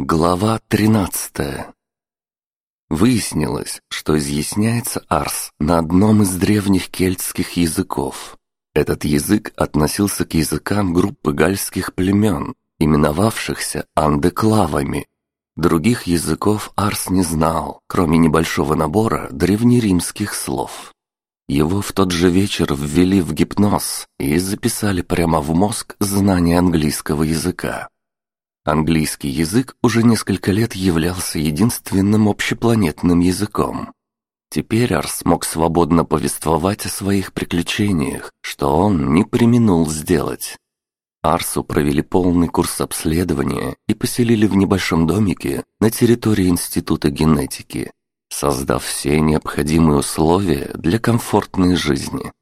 Глава 13 Выяснилось, что изъясняется Арс на одном из древних кельтских языков. Этот язык относился к языкам группы гальских племен, именовавшихся андеклавами. Других языков Арс не знал, кроме небольшого набора древнеримских слов. Его в тот же вечер ввели в гипноз и записали прямо в мозг знание английского языка. Английский язык уже несколько лет являлся единственным общепланетным языком. Теперь Арс мог свободно повествовать о своих приключениях, что он не применул сделать. Арсу провели полный курс обследования и поселили в небольшом домике на территории Института генетики, создав все необходимые условия для комфортной жизни.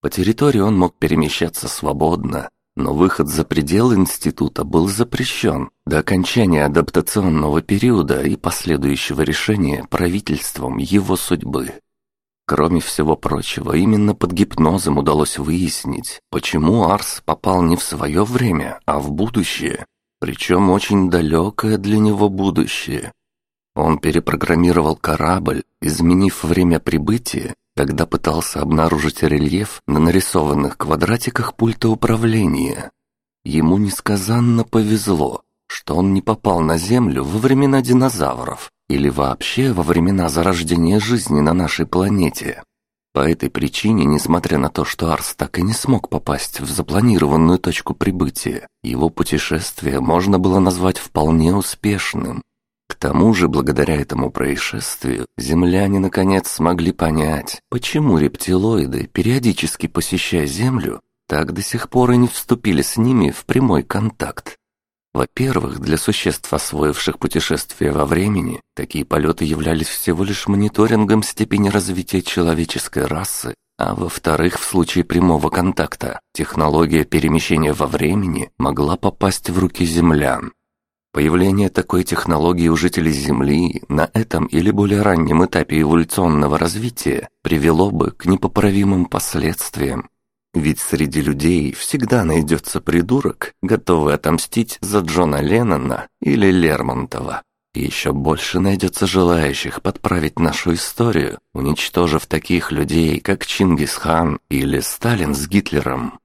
По территории он мог перемещаться свободно, но выход за пределы института был запрещен до окончания адаптационного периода и последующего решения правительством его судьбы. Кроме всего прочего, именно под гипнозом удалось выяснить, почему Арс попал не в свое время, а в будущее, причем очень далекое для него будущее. Он перепрограммировал корабль, изменив время прибытия когда пытался обнаружить рельеф на нарисованных квадратиках пульта управления. Ему несказанно повезло, что он не попал на Землю во времена динозавров или вообще во времена зарождения жизни на нашей планете. По этой причине, несмотря на то, что Арс так и не смог попасть в запланированную точку прибытия, его путешествие можно было назвать вполне успешным. К тому же, благодаря этому происшествию, земляне наконец смогли понять, почему рептилоиды, периодически посещая Землю, так до сих пор и не вступили с ними в прямой контакт. Во-первых, для существ, освоивших путешествия во времени, такие полеты являлись всего лишь мониторингом степени развития человеческой расы, а во-вторых, в случае прямого контакта, технология перемещения во времени могла попасть в руки землян. Появление такой технологии у жителей Земли на этом или более раннем этапе эволюционного развития привело бы к непоправимым последствиям. Ведь среди людей всегда найдется придурок, готовый отомстить за Джона Леннона или Лермонтова. И еще больше найдется желающих подправить нашу историю, уничтожив таких людей, как Чингисхан или Сталин с Гитлером.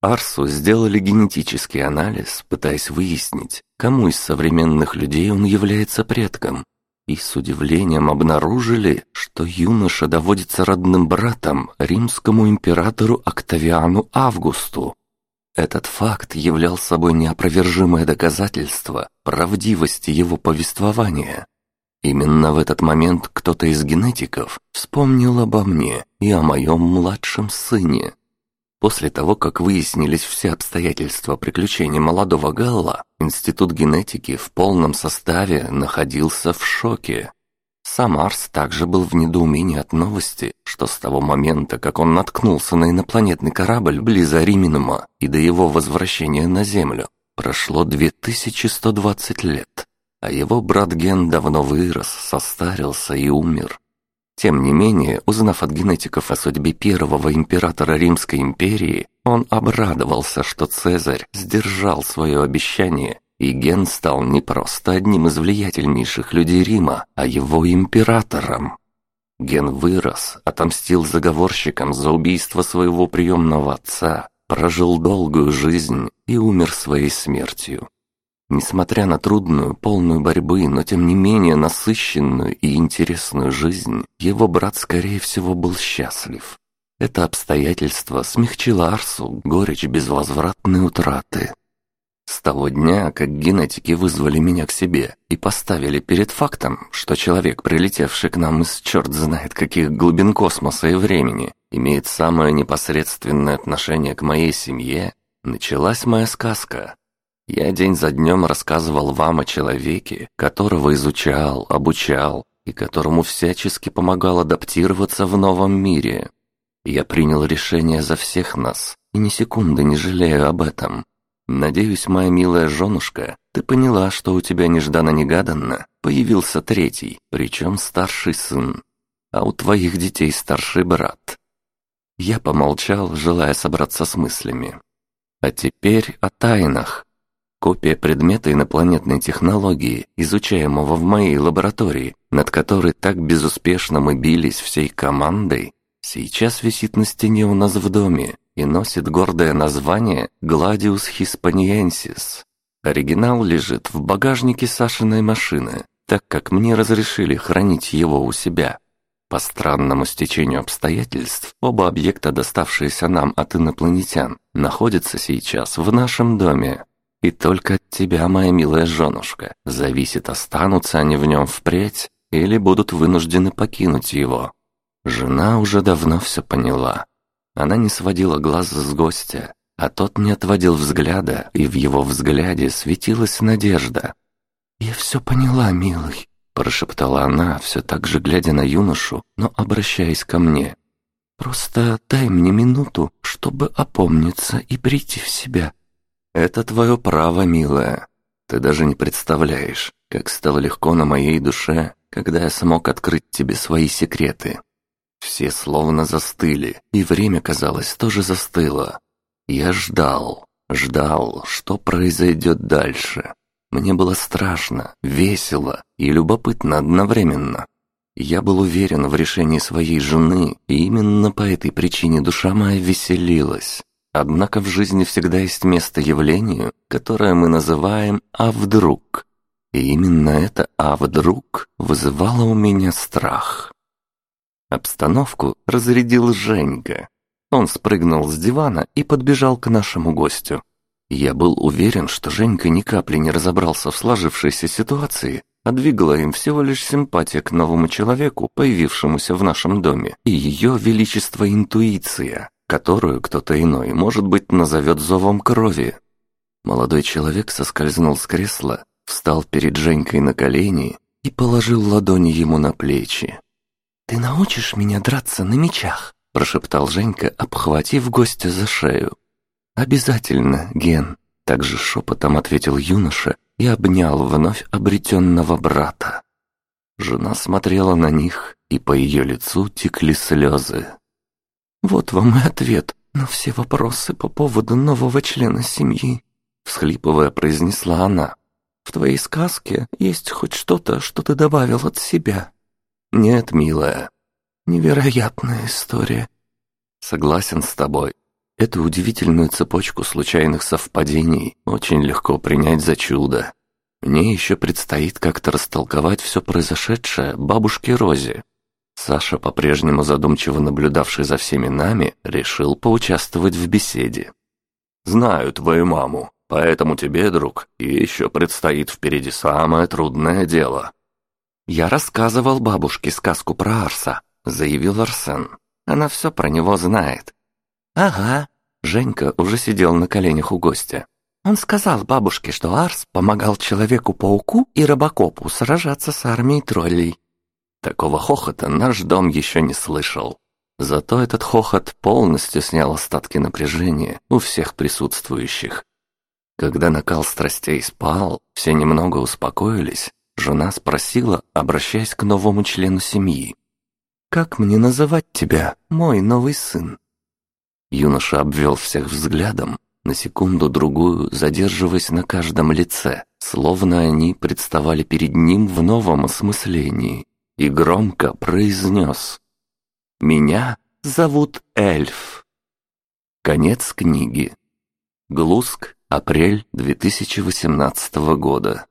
Арсу сделали генетический анализ, пытаясь выяснить, кому из современных людей он является предком. И с удивлением обнаружили, что юноша доводится родным братом римскому императору Октавиану Августу. Этот факт являл собой неопровержимое доказательство правдивости его повествования. Именно в этот момент кто-то из генетиков вспомнил обо мне и о моем младшем сыне. После того, как выяснились все обстоятельства приключений молодого Галла, Институт генетики в полном составе находился в шоке. Сам Арс также был в недоумении от новости, что с того момента, как он наткнулся на инопланетный корабль близ Ариминума и до его возвращения на Землю, прошло 2120 лет, а его брат Ген давно вырос, состарился и умер. Тем не менее, узнав от генетиков о судьбе первого императора Римской империи, он обрадовался, что Цезарь сдержал свое обещание, и Ген стал не просто одним из влиятельнейших людей Рима, а его императором. Ген вырос, отомстил заговорщикам за убийство своего приемного отца, прожил долгую жизнь и умер своей смертью. Несмотря на трудную, полную борьбы, но тем не менее насыщенную и интересную жизнь, его брат, скорее всего, был счастлив. Это обстоятельство смягчило Арсу горечь безвозвратной утраты. С того дня, как генетики вызвали меня к себе и поставили перед фактом, что человек, прилетевший к нам из черт знает каких глубин космоса и времени, имеет самое непосредственное отношение к моей семье, началась моя сказка. Я день за днем рассказывал вам о человеке, которого изучал, обучал и которому всячески помогал адаптироваться в новом мире. Я принял решение за всех нас и ни секунды не жалею об этом. Надеюсь, моя милая женушка, ты поняла, что у тебя нежданно-негаданно появился третий, причем старший сын, а у твоих детей старший брат. Я помолчал, желая собраться с мыслями. А теперь о тайнах. Копия предмета инопланетной технологии, изучаемого в моей лаборатории, над которой так безуспешно мы бились всей командой, сейчас висит на стене у нас в доме и носит гордое название «Гладиус хиспаниенсис». Оригинал лежит в багажнике Сашиной машины, так как мне разрешили хранить его у себя. По странному стечению обстоятельств, оба объекта, доставшиеся нам от инопланетян, находятся сейчас в нашем доме. И только от тебя, моя милая женушка, зависит, останутся они в нем впредь или будут вынуждены покинуть его. Жена уже давно все поняла. Она не сводила глаз с гостя, а тот не отводил взгляда, и в его взгляде светилась надежда. «Я все поняла, милый», — прошептала она, все так же глядя на юношу, но обращаясь ко мне. «Просто дай мне минуту, чтобы опомниться и прийти в себя. «Это твое право, милая. Ты даже не представляешь, как стало легко на моей душе, когда я смог открыть тебе свои секреты. Все словно застыли, и время, казалось, тоже застыло. Я ждал, ждал, что произойдет дальше. Мне было страшно, весело и любопытно одновременно. Я был уверен в решении своей жены, и именно по этой причине душа моя веселилась. Однако в жизни всегда есть место явлению, которое мы называем «а вдруг?». И именно это «а вдруг» вызывало у меня страх. Обстановку разрядил Женька. Он спрыгнул с дивана и подбежал к нашему гостю. Я был уверен, что Женька ни капли не разобрался в сложившейся ситуации, а двигала им всего лишь симпатия к новому человеку, появившемуся в нашем доме, и ее величество интуиция которую кто-то иной, может быть, назовет зовом крови. Молодой человек соскользнул с кресла, встал перед Женькой на колени и положил ладони ему на плечи. «Ты научишь меня драться на мечах?» – прошептал Женька, обхватив гостя за шею. «Обязательно, Ген», – также шепотом ответил юноша и обнял вновь обретенного брата. Жена смотрела на них, и по ее лицу текли слезы. «Вот вам и ответ на все вопросы по поводу нового члена семьи», всхлипывая, произнесла она. «В твоей сказке есть хоть что-то, что ты добавил от себя?» «Нет, милая». «Невероятная история». «Согласен с тобой. Эту удивительную цепочку случайных совпадений очень легко принять за чудо. Мне еще предстоит как-то растолковать все произошедшее бабушке Розе, Саша, по-прежнему задумчиво наблюдавший за всеми нами, решил поучаствовать в беседе. «Знаю твою маму, поэтому тебе, друг, еще предстоит впереди самое трудное дело». «Я рассказывал бабушке сказку про Арса», — заявил Арсен. «Она все про него знает». «Ага». Женька уже сидел на коленях у гостя. Он сказал бабушке, что Арс помогал Человеку-пауку и Робокопу сражаться с армией троллей. Такого хохота наш дом еще не слышал. Зато этот хохот полностью снял остатки напряжения у всех присутствующих. Когда накал страстей спал, все немного успокоились, жена спросила, обращаясь к новому члену семьи. «Как мне называть тебя, мой новый сын?» Юноша обвел всех взглядом, на секунду-другую задерживаясь на каждом лице, словно они представали перед ним в новом осмыслении и громко произнес «Меня зовут Эльф». Конец книги. Глуск, апрель 2018 года.